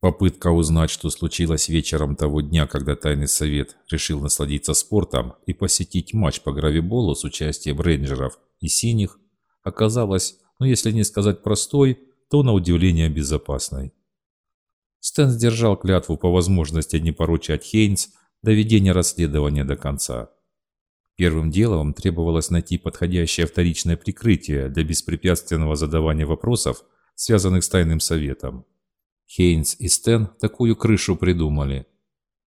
Попытка узнать, что случилось вечером того дня, когда Тайный Совет решил насладиться спортом и посетить матч по гравиболу с участием рейнджеров и синих, оказалась, ну если не сказать простой, то на удивление безопасной. Стэн сдержал клятву по возможности не поручать Хейнс до ведения расследования до конца. Первым делом требовалось найти подходящее вторичное прикрытие для беспрепятственного задавания вопросов, связанных с тайным советом. Хейнс и Стэн такую крышу придумали.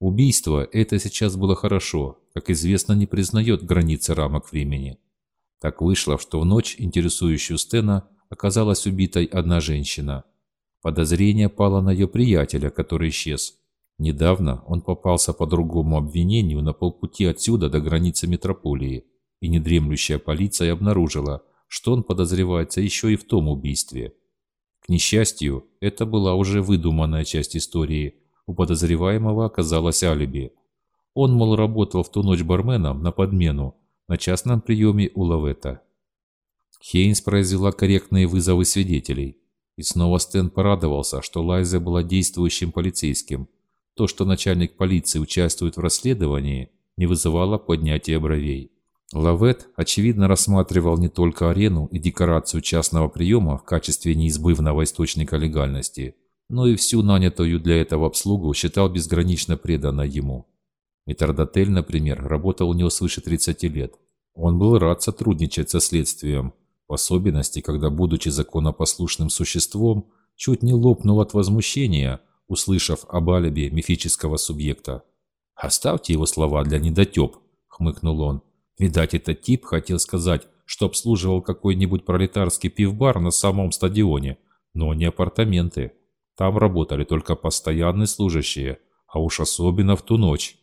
Убийство – это сейчас было хорошо, как известно, не признает границы рамок времени. Так вышло, что в ночь, интересующую Стена, оказалась убитой одна женщина. Подозрение пало на ее приятеля, который исчез. Недавно он попался по другому обвинению на полпути отсюда до границы метрополии, и недремлющая полиция обнаружила, что он подозревается еще и в том убийстве. К несчастью, это была уже выдуманная часть истории. У подозреваемого оказалось алиби. Он, мол, работал в ту ночь барменом на подмену на частном приеме у Лавета. Хейнс произвела корректные вызовы свидетелей. И снова Стэн порадовался, что Лайза была действующим полицейским – то, что начальник полиции участвует в расследовании, не вызывало поднятия бровей. Лавет, очевидно, рассматривал не только арену и декорацию частного приема в качестве неизбывного источника легальности, но и всю нанятую для этого обслугу считал безгранично преданной ему. Метрдотель, например, работал у него свыше 30 лет. Он был рад сотрудничать со следствием, в особенности, когда, будучи законопослушным существом, чуть не лопнул от возмущения – услышав об алиби мифического субъекта. «Оставьте его слова для недотеп», — хмыкнул он. «Видать, этот тип хотел сказать, что обслуживал какой-нибудь пролетарский пивбар на самом стадионе, но не апартаменты. Там работали только постоянные служащие, а уж особенно в ту ночь».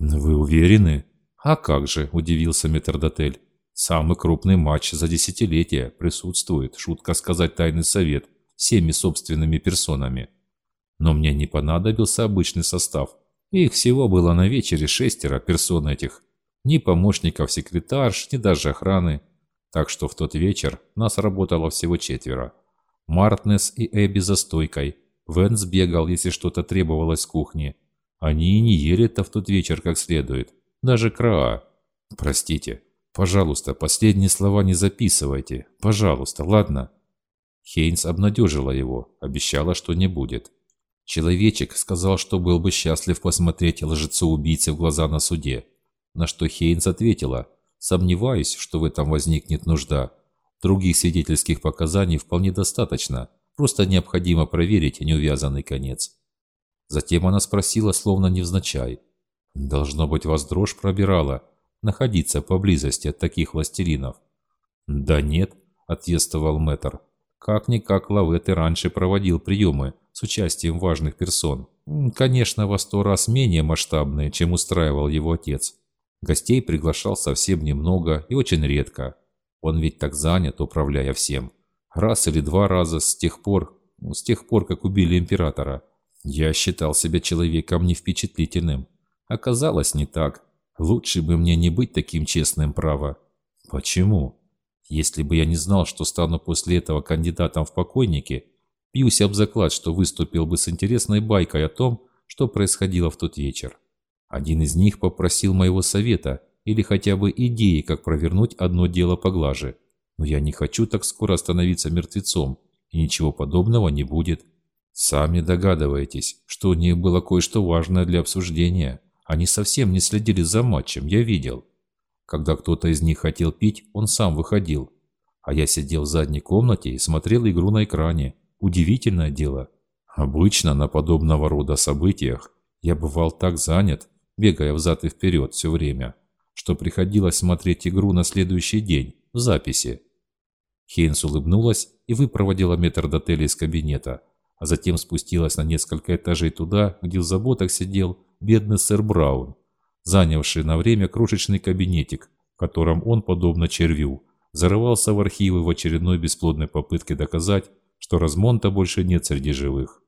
«Вы уверены?» «А как же», — удивился метрдотель. «Самый крупный матч за десятилетие присутствует, шутка сказать, тайный совет, всеми собственными персонами. Но мне не понадобился обычный состав. Их всего было на вечере шестеро персон этих. Ни помощников секретарш, ни даже охраны. Так что в тот вечер нас работало всего четверо. Мартнес и Эбби за стойкой. Венс бегал, если что-то требовалось с кухни. Они и не ели-то в тот вечер как следует. Даже Краа. Простите. Пожалуйста, последние слова не записывайте. Пожалуйста, ладно? Хейнс обнадежила его, обещала, что не будет. Человечек сказал, что был бы счастлив посмотреть лжецу-убийце в глаза на суде. На что Хейнс ответила, «Сомневаюсь, что в этом возникнет нужда. Других свидетельских показаний вполне достаточно, просто необходимо проверить неувязанный конец». Затем она спросила, словно невзначай, «Должно быть, вас дрожь пробирала, находиться поблизости от таких властелинов». «Да нет», — отъестовал мэтр, «как-никак Лавет и раньше проводил приемы, с участием важных персон. Конечно, во сто раз менее масштабные, чем устраивал его отец. Гостей приглашал совсем немного и очень редко. Он ведь так занят, управляя всем. Раз или два раза с тех пор, с тех пор, как убили императора. Я считал себя человеком невпечатлительным. Оказалось, не так. Лучше бы мне не быть таким честным, право. Почему? Если бы я не знал, что стану после этого кандидатом в покойники, Бьюсь об заклад, что выступил бы с интересной байкой о том, что происходило в тот вечер. Один из них попросил моего совета или хотя бы идеи, как провернуть одно дело поглаже. Но я не хочу так скоро становиться мертвецом, и ничего подобного не будет. Сами догадываетесь, что у них было кое-что важное для обсуждения. Они совсем не следили за матчем, я видел. Когда кто-то из них хотел пить, он сам выходил. А я сидел в задней комнате и смотрел игру на экране. Удивительное дело. Обычно на подобного рода событиях я бывал так занят, бегая взад и вперед все время, что приходилось смотреть игру на следующий день, в записи. Хейнс улыбнулась и выпроводила метрдотеля из кабинета, а затем спустилась на несколько этажей туда, где в заботах сидел бедный сэр Браун, занявший на время крошечный кабинетик, в котором он, подобно червю, зарывался в архивы в очередной бесплодной попытке доказать, что Размонта больше нет среди живых.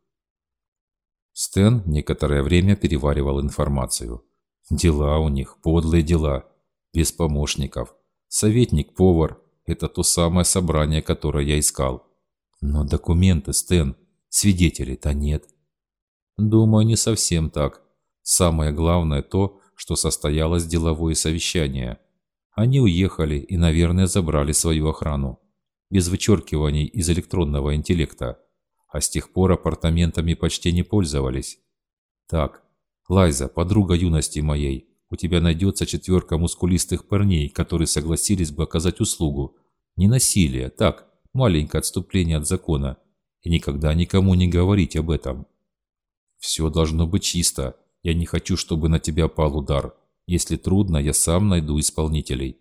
Стэн некоторое время переваривал информацию. Дела у них, подлые дела, без помощников. Советник-повар – это то самое собрание, которое я искал. Но документы, Стэн, свидетелей-то нет. Думаю, не совсем так. Самое главное то, что состоялось деловое совещание. Они уехали и, наверное, забрали свою охрану. Без вычеркиваний из электронного интеллекта. А с тех пор апартаментами почти не пользовались. Так, Лайза, подруга юности моей, у тебя найдется четверка мускулистых парней, которые согласились бы оказать услугу. Не насилие, так, маленькое отступление от закона. И никогда никому не говорить об этом. Все должно быть чисто. Я не хочу, чтобы на тебя пал удар. Если трудно, я сам найду исполнителей.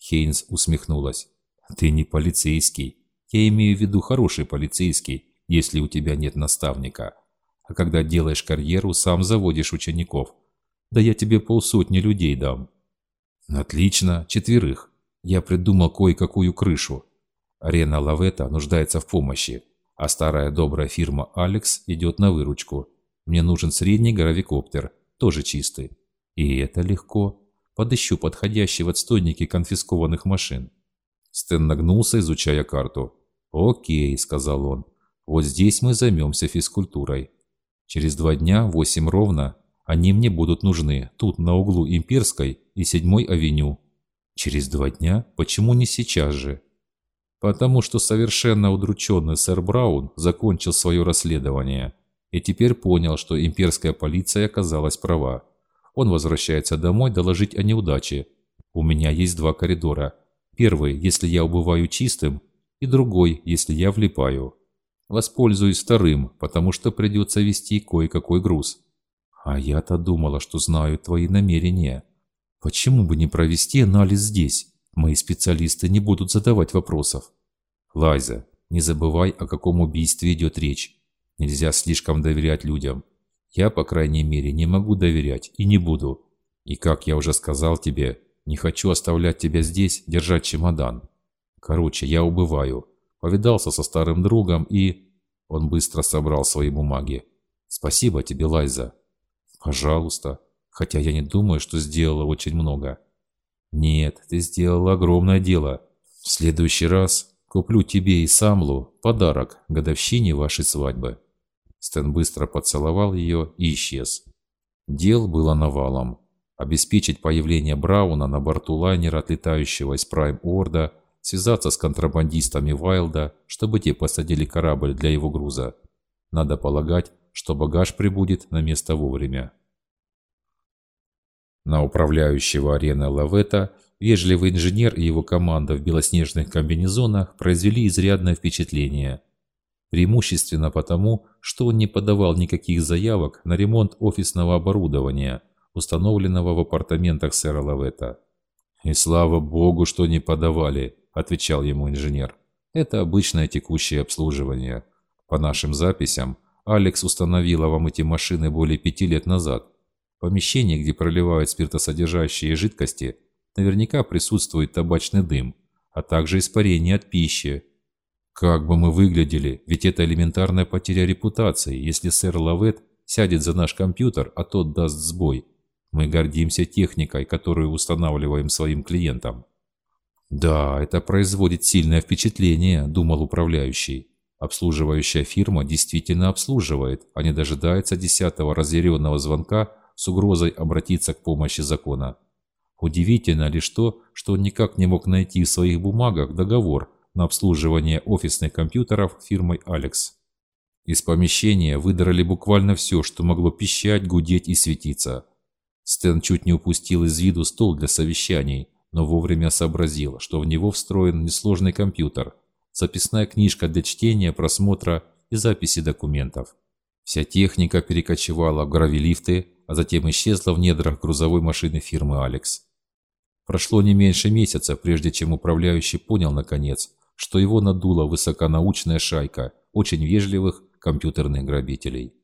Хейнс усмехнулась. Ты не полицейский. Я имею в виду хороший полицейский, если у тебя нет наставника. А когда делаешь карьеру, сам заводишь учеников. Да я тебе полсотни людей дам. Отлично, четверых. Я придумал кое-какую крышу. Арена Лавета нуждается в помощи, а старая добрая фирма Алекс идет на выручку. Мне нужен средний гравикоптер, тоже чистый. И это легко. Подыщу подходящий в отстойнике конфискованных машин. Стэн нагнулся, изучая карту. «Окей», — сказал он. «Вот здесь мы займемся физкультурой. Через два дня, восемь ровно, они мне будут нужны, тут, на углу Имперской и Седьмой авеню. Через два дня? Почему не сейчас же? Потому что совершенно удрученный сэр Браун закончил свое расследование и теперь понял, что имперская полиция оказалась права. Он возвращается домой доложить о неудаче. У меня есть два коридора. Первый, если я убываю чистым, и другой, если я влипаю. Воспользуюсь вторым, потому что придется вести кое-какой груз. А я-то думала, что знаю твои намерения. Почему бы не провести анализ здесь? Мои специалисты не будут задавать вопросов. Лайза, не забывай, о каком убийстве идет речь. Нельзя слишком доверять людям. Я, по крайней мере, не могу доверять и не буду. И как я уже сказал тебе, не хочу оставлять тебя здесь, держать чемодан. Короче, я убываю повидался со старым другом и... Он быстро собрал свои бумаги. «Спасибо тебе, Лайза». «Пожалуйста. Хотя я не думаю, что сделала очень много». «Нет, ты сделала огромное дело. В следующий раз куплю тебе и Самлу подарок к годовщине вашей свадьбы». Стэн быстро поцеловал ее и исчез. Дел было навалом. Обеспечить появление Брауна на борту лайнера, отлетающего из Прайм-Орда – связаться с контрабандистами Вайлда, чтобы те посадили корабль для его груза. Надо полагать, что багаж прибудет на место вовремя. На управляющего арены Лавета вежливый инженер и его команда в белоснежных комбинезонах произвели изрядное впечатление. Преимущественно потому, что он не подавал никаких заявок на ремонт офисного оборудования, установленного в апартаментах сэра Лавета. И слава богу, что не подавали, отвечал ему инженер. Это обычное текущее обслуживание. По нашим записям, Алекс установила вам эти машины более пяти лет назад. Помещение, где проливают спиртосодержащие жидкости, наверняка присутствует табачный дым, а также испарение от пищи. Как бы мы выглядели, ведь это элементарная потеря репутации, если сэр Лавет сядет за наш компьютер, а тот даст сбой. Мы гордимся техникой, которую устанавливаем своим клиентам. «Да, это производит сильное впечатление», – думал управляющий. Обслуживающая фирма действительно обслуживает, а не дожидается десятого разъяренного звонка с угрозой обратиться к помощи закона. Удивительно лишь то, что он никак не мог найти в своих бумагах договор на обслуживание офисных компьютеров фирмой «Алекс». Из помещения выдрали буквально все, что могло пищать, гудеть и светиться. Стэн чуть не упустил из виду стол для совещаний – но вовремя сообразил, что в него встроен несложный компьютер, записная книжка для чтения, просмотра и записи документов. Вся техника перекочевала в гравилифты, а затем исчезла в недрах грузовой машины фирмы «Алекс». Прошло не меньше месяца, прежде чем управляющий понял, наконец, что его надула высоконаучная шайка очень вежливых компьютерных грабителей.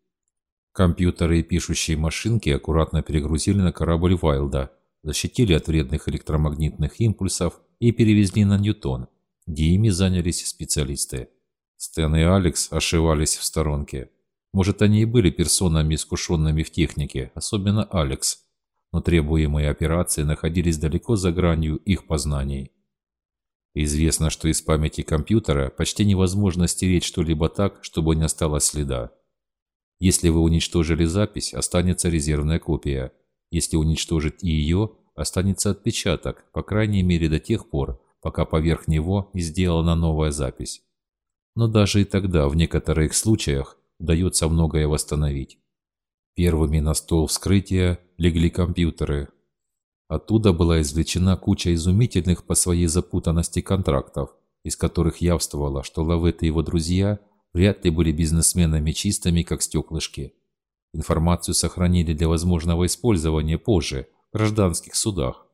Компьютеры и пишущие машинки аккуратно перегрузили на корабль Вайлда – защитили от вредных электромагнитных импульсов и перевезли на Ньютон, где ими занялись специалисты. Стэн и Алекс ошивались в сторонке. Может, они и были персонами, искушенными в технике, особенно Алекс, но требуемые операции находились далеко за гранью их познаний. Известно, что из памяти компьютера почти невозможно стереть что-либо так, чтобы не осталось следа. Если вы уничтожили запись, останется резервная копия. Если уничтожить и ее, останется отпечаток, по крайней мере до тех пор, пока поверх него не сделана новая запись. Но даже и тогда, в некоторых случаях, удается многое восстановить. Первыми на стол вскрытия легли компьютеры. Оттуда была извлечена куча изумительных по своей запутанности контрактов, из которых явствовало, что Лавет и его друзья вряд ли были бизнесменами чистыми, как стеклышки. Информацию сохранили для возможного использования позже, в гражданских судах,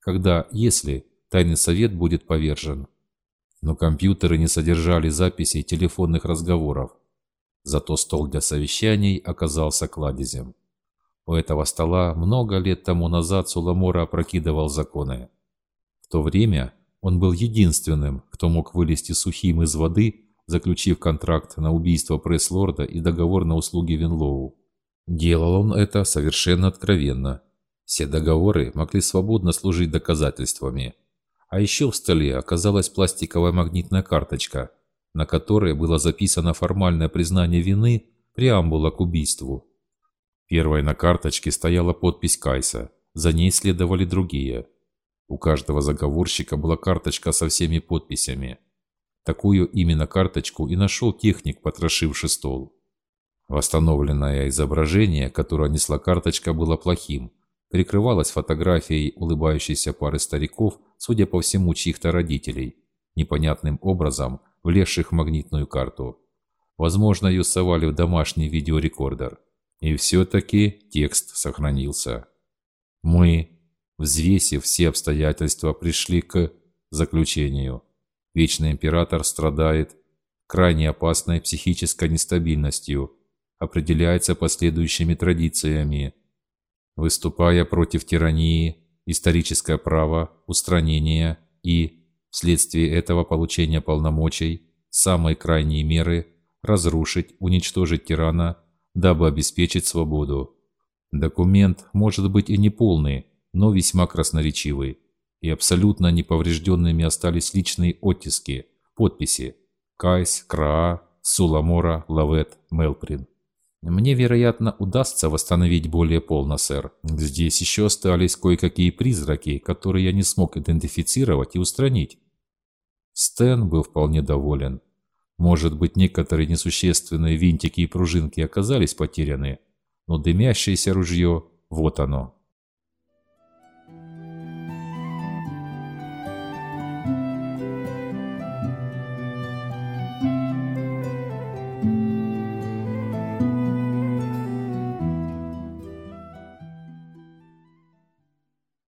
когда, если, тайный совет будет повержен. Но компьютеры не содержали записей телефонных разговоров. Зато стол для совещаний оказался кладезем. У этого стола много лет тому назад Суламора опрокидывал законы. В то время он был единственным, кто мог вылезти сухим из воды, заключив контракт на убийство пресс-лорда и договор на услуги Винлоу. Делал он это совершенно откровенно. Все договоры могли свободно служить доказательствами. А еще в столе оказалась пластиковая магнитная карточка, на которой было записано формальное признание вины преамбула к убийству. Первой на карточке стояла подпись Кайса, за ней следовали другие – у каждого заговорщика была карточка со всеми подписями. Такую именно карточку и нашел техник, потрошивший стол. Восстановленное изображение, которое несла карточка, было плохим. Прикрывалось фотографией улыбающейся пары стариков, судя по всему, чьих-то родителей, непонятным образом влезших в магнитную карту. Возможно, ее совали в домашний видеорекордер. И все-таки текст сохранился. Мы взвесив все обстоятельства, пришли к заключению. Вечный император страдает крайне опасной психической нестабильностью, определяется последующими традициями. Выступая против тирании, историческое право, устранения и, вследствие этого получения полномочий, самой крайней меры разрушить, уничтожить тирана, дабы обеспечить свободу. Документ может быть и неполный, но весьма красноречивый, и абсолютно неповрежденными остались личные оттиски, подписи Кайс, Краа, Суламора, Лавет, Мелприн. Мне, вероятно, удастся восстановить более полно, сэр. Здесь еще остались кое-какие призраки, которые я не смог идентифицировать и устранить. Стэн был вполне доволен. Может быть, некоторые несущественные винтики и пружинки оказались потеряны, но дымящееся ружье – вот оно.